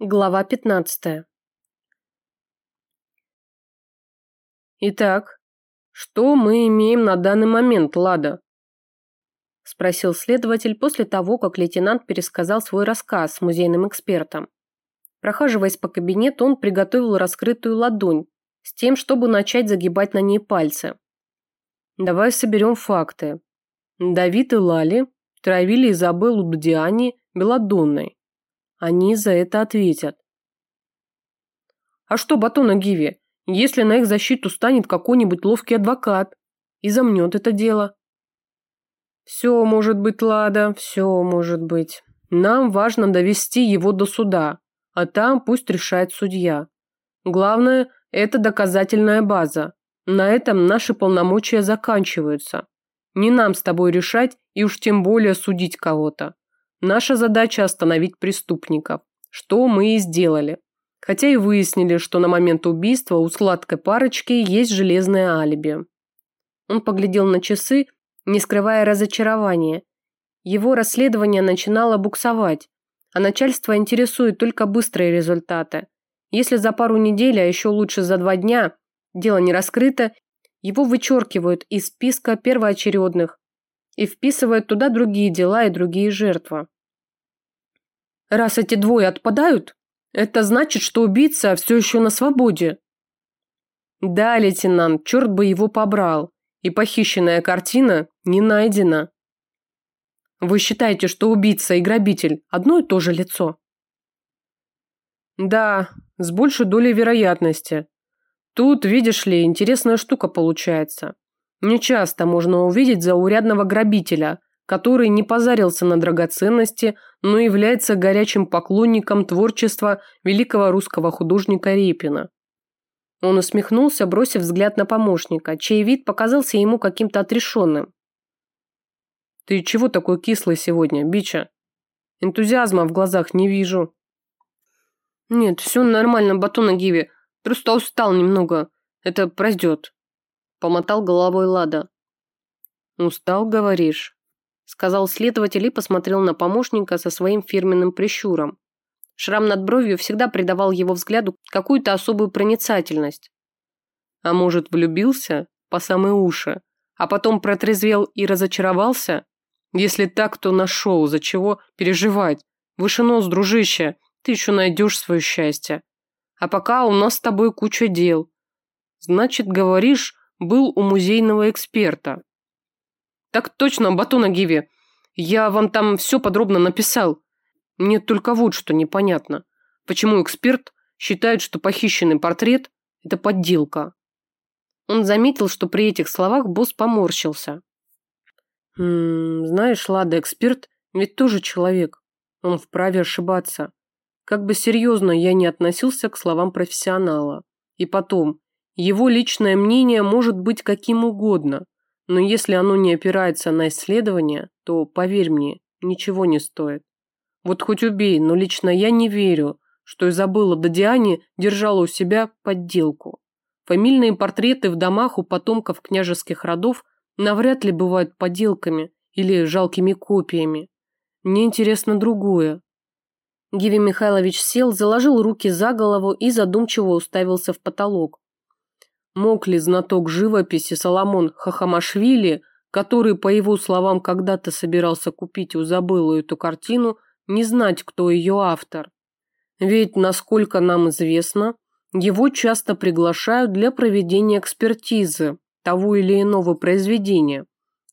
Глава 15. Итак, что мы имеем на данный момент, Лада? спросил следователь после того, как лейтенант пересказал свой рассказ с музейным экспертом. Прохаживаясь по кабинету, он приготовил раскрытую ладонь с тем, чтобы начать загибать на ней пальцы. Давай соберем факты. Давид и Лали травили Изабеллу Дудиани белодонной они за это ответят. А что Батона Гиви, если на их защиту станет какой-нибудь ловкий адвокат и замнет это дело? Все может быть, Лада, все может быть. Нам важно довести его до суда, а там пусть решает судья. Главное – это доказательная база. На этом наши полномочия заканчиваются. Не нам с тобой решать и уж тем более судить кого-то. Наша задача остановить преступников, что мы и сделали. Хотя и выяснили, что на момент убийства у сладкой парочки есть железное алиби. Он поглядел на часы, не скрывая разочарования. Его расследование начинало буксовать, а начальство интересует только быстрые результаты. Если за пару недель, а еще лучше за два дня, дело не раскрыто, его вычеркивают из списка первоочередных, и вписывает туда другие дела и другие жертвы. Раз эти двое отпадают, это значит, что убийца все еще на свободе. Да, лейтенант, черт бы его побрал. И похищенная картина не найдена. Вы считаете, что убийца и грабитель одно и то же лицо? Да, с большей долей вероятности. Тут, видишь ли, интересная штука получается. Нечасто можно увидеть заурядного грабителя, который не позарился на драгоценности, но является горячим поклонником творчества великого русского художника Репина. Он усмехнулся, бросив взгляд на помощника, чей вид показался ему каким-то отрешенным. «Ты чего такой кислый сегодня, Бича? Энтузиазма в глазах не вижу». «Нет, все нормально, Батона Гиви. Просто устал немного. Это пройдет». Помотал головой Лада. «Устал, говоришь?» Сказал следователь и посмотрел на помощника со своим фирменным прищуром. Шрам над бровью всегда придавал его взгляду какую-то особую проницательность. А может, влюбился по самые уши, а потом протрезвел и разочаровался? Если так, то нашел, за чего переживать. Выше нос, дружище, ты еще найдешь свое счастье. А пока у нас с тобой куча дел. Значит, говоришь, был у музейного эксперта. Так точно, Батона Гиви. Я вам там все подробно написал. Мне только вот что непонятно. Почему эксперт считает, что похищенный портрет – это подделка? Он заметил, что при этих словах босс поморщился. «М -м, знаешь, Лада, эксперт ведь тоже человек. Он вправе ошибаться. Как бы серьезно я не относился к словам профессионала. И потом, его личное мнение может быть каким угодно, но если оно не опирается на исследования, то, поверь мне, ничего не стоит. Вот хоть убей, но лично я не верю, что Изабелла Додиани держала у себя подделку. Фамильные портреты в домах у потомков княжеских родов навряд ли бывают подделками или жалкими копиями. Мне интересно другое. Гиви Михайлович сел, заложил руки за голову и задумчиво уставился в потолок. Мог ли знаток живописи Соломон Хахамашвили, который, по его словам, когда-то собирался купить у Забылу эту картину, не знать, кто ее автор? Ведь, насколько нам известно, его часто приглашают для проведения экспертизы того или иного произведения.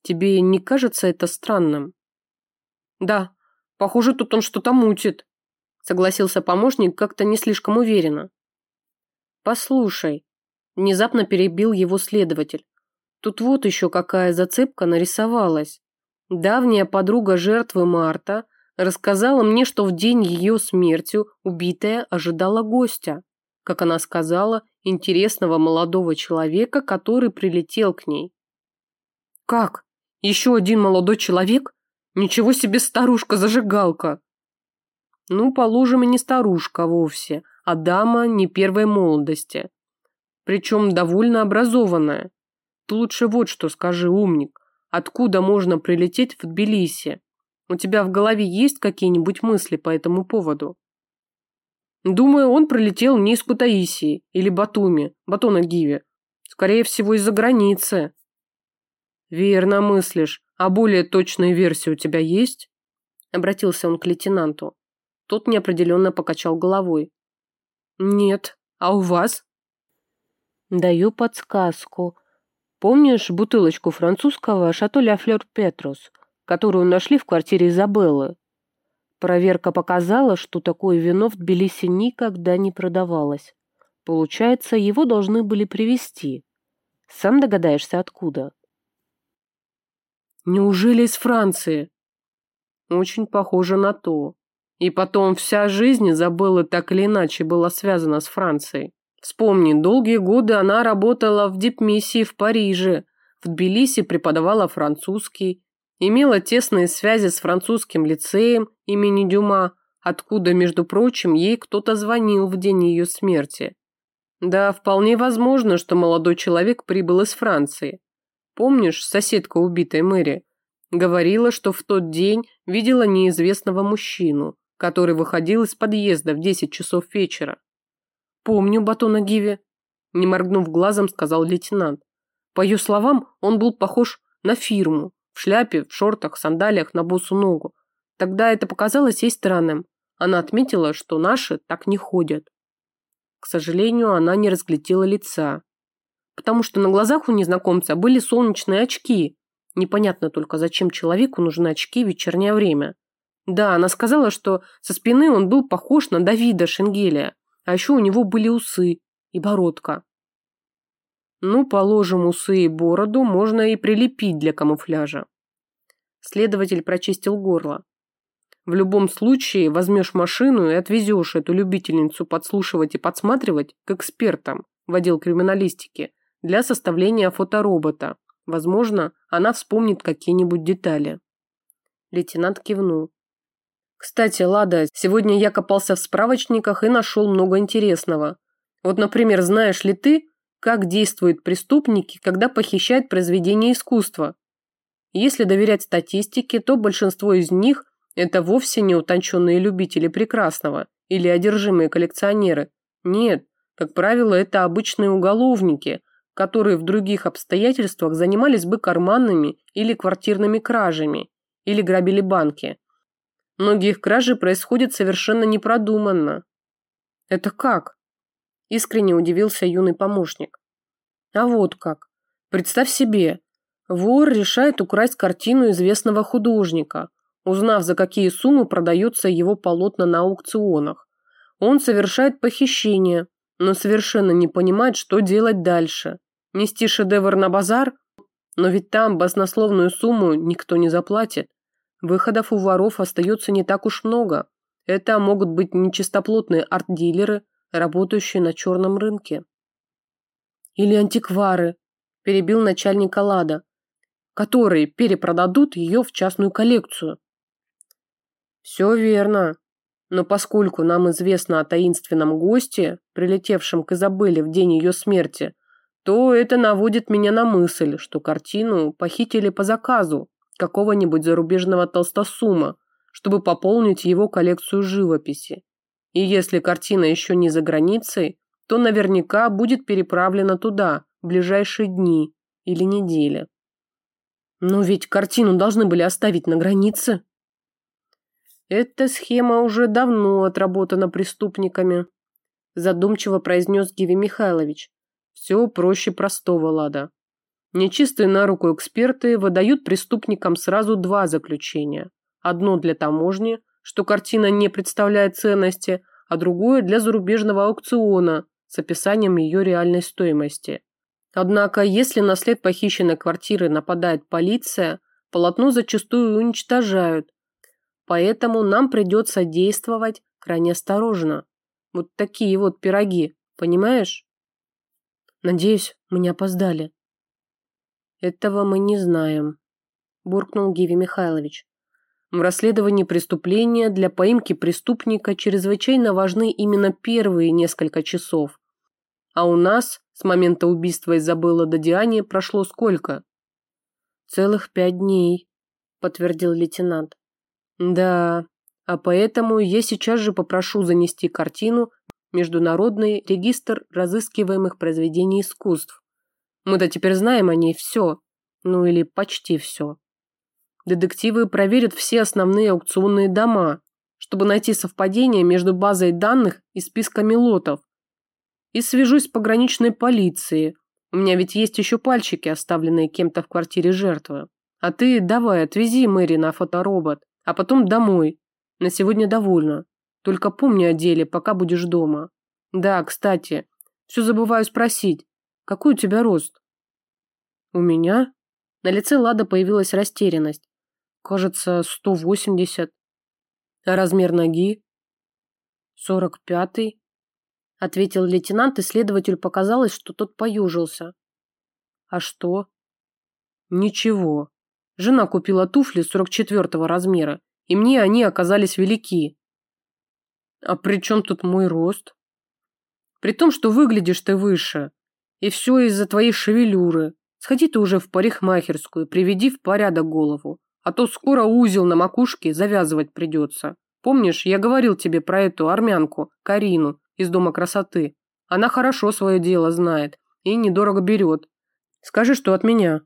Тебе не кажется это странным? Да, похоже, тут он что-то мутит, согласился помощник как-то не слишком уверенно. Послушай, Внезапно перебил его следователь. Тут вот еще какая зацепка нарисовалась. Давняя подруга жертвы Марта рассказала мне, что в день ее смерти убитая ожидала гостя. Как она сказала, интересного молодого человека, который прилетел к ней. «Как? Еще один молодой человек? Ничего себе старушка-зажигалка!» Ну, положим, и не старушка вовсе, а дама не первой молодости причем довольно образованная. Ты лучше вот что скажи, умник. Откуда можно прилететь в Тбилиси? У тебя в голове есть какие-нибудь мысли по этому поводу? Думаю, он прилетел не из Кутаисии или Батуми, Батона Гиви. Скорее всего, из-за границы. Верно мыслишь. А более точная версия у тебя есть? Обратился он к лейтенанту. Тот неопределенно покачал головой. Нет. А у вас? Даю подсказку. Помнишь бутылочку французского «Шато Ля Флёр Петрус», которую нашли в квартире Изабеллы? Проверка показала, что такое вино в Тбилиси никогда не продавалось. Получается, его должны были привезти. Сам догадаешься, откуда? Неужели из Франции? Очень похоже на то. И потом вся жизнь Изабеллы так или иначе была связана с Францией. Вспомни, долгие годы она работала в дипмиссии в Париже, в Тбилиси преподавала французский, имела тесные связи с французским лицеем имени Дюма, откуда, между прочим, ей кто-то звонил в день ее смерти. Да, вполне возможно, что молодой человек прибыл из Франции. Помнишь, соседка убитой Мэри? Говорила, что в тот день видела неизвестного мужчину, который выходил из подъезда в 10 часов вечера. «Помню Батона Гиви», – не моргнув глазом, сказал лейтенант. По ее словам, он был похож на фирму, в шляпе, в шортах, сандалиях на босу ногу. Тогда это показалось ей странным. Она отметила, что наши так не ходят. К сожалению, она не разглядела лица. Потому что на глазах у незнакомца были солнечные очки. Непонятно только, зачем человеку нужны очки в вечернее время. Да, она сказала, что со спины он был похож на Давида Шенгелия. А еще у него были усы и бородка. Ну, положим, усы и бороду можно и прилепить для камуфляжа. Следователь прочистил горло. В любом случае, возьмешь машину и отвезешь эту любительницу подслушивать и подсматривать к экспертам в отдел криминалистики для составления фоторобота. Возможно, она вспомнит какие-нибудь детали. Лейтенант кивнул. Кстати, Лада, сегодня я копался в справочниках и нашел много интересного. Вот, например, знаешь ли ты, как действуют преступники, когда похищают произведения искусства? Если доверять статистике, то большинство из них – это вовсе не утонченные любители прекрасного или одержимые коллекционеры. Нет, как правило, это обычные уголовники, которые в других обстоятельствах занимались бы карманными или квартирными кражами, или грабили банки. Многие их кражи происходят совершенно непродуманно. Это как? Искренне удивился юный помощник. А вот как. Представь себе, вор решает украсть картину известного художника, узнав, за какие суммы продается его полотна на аукционах. Он совершает похищение, но совершенно не понимает, что делать дальше. Нести шедевр на базар? Но ведь там баснословную сумму никто не заплатит. Выходов у воров остается не так уж много. Это могут быть нечистоплотные арт-дилеры, работающие на черном рынке. Или антиквары, перебил начальник Лада, которые перепродадут ее в частную коллекцию. Все верно. Но поскольку нам известно о таинственном госте, прилетевшем к Изабелле в день ее смерти, то это наводит меня на мысль, что картину похитили по заказу, какого-нибудь зарубежного толстосума, чтобы пополнить его коллекцию живописи. И если картина еще не за границей, то наверняка будет переправлена туда в ближайшие дни или недели. Но ведь картину должны были оставить на границе. Эта схема уже давно отработана преступниками, задумчиво произнес Гиви Михайлович. Все проще простого, Лада. Нечистые на руку эксперты выдают преступникам сразу два заключения. Одно для таможни, что картина не представляет ценности, а другое для зарубежного аукциона с описанием ее реальной стоимости. Однако, если на след похищенной квартиры нападает полиция, полотно зачастую уничтожают. Поэтому нам придется действовать крайне осторожно. Вот такие вот пироги, понимаешь? Надеюсь, мы не опоздали. «Этого мы не знаем», – буркнул Гиви Михайлович. В расследовании преступления для поимки преступника чрезвычайно важны именно первые несколько часов. А у нас с момента убийства Изабелла до Диани прошло сколько? Целых пять дней, подтвердил лейтенант. Да, а поэтому я сейчас же попрошу занести картину Международный регистр разыскиваемых произведений искусств. Мы-то теперь знаем о ней все. Ну или почти все. Детективы проверят все основные аукционные дома, чтобы найти совпадение между базой данных и списками лотов. И свяжусь с пограничной полицией. У меня ведь есть еще пальчики, оставленные кем-то в квартире жертвы. А ты давай, отвези Мэри на фоторобот, а потом домой. На сегодня довольно. Только помни о деле, пока будешь дома. Да, кстати, все забываю спросить. Какой у тебя рост? У меня? На лице Лада появилась растерянность. Кажется, 180. А размер ноги? 45-й. Ответил лейтенант, и следователю показалось, что тот поюжился. А что? Ничего. Жена купила туфли 44 размера, и мне они оказались велики. А при чем тут мой рост? При том, что выглядишь ты выше. И все из-за твоей шевелюры. Сходи ты уже в парикмахерскую, приведи в порядок голову. А то скоро узел на макушке завязывать придется. Помнишь, я говорил тебе про эту армянку, Карину, из Дома красоты? Она хорошо свое дело знает и недорого берет. Скажи, что от меня.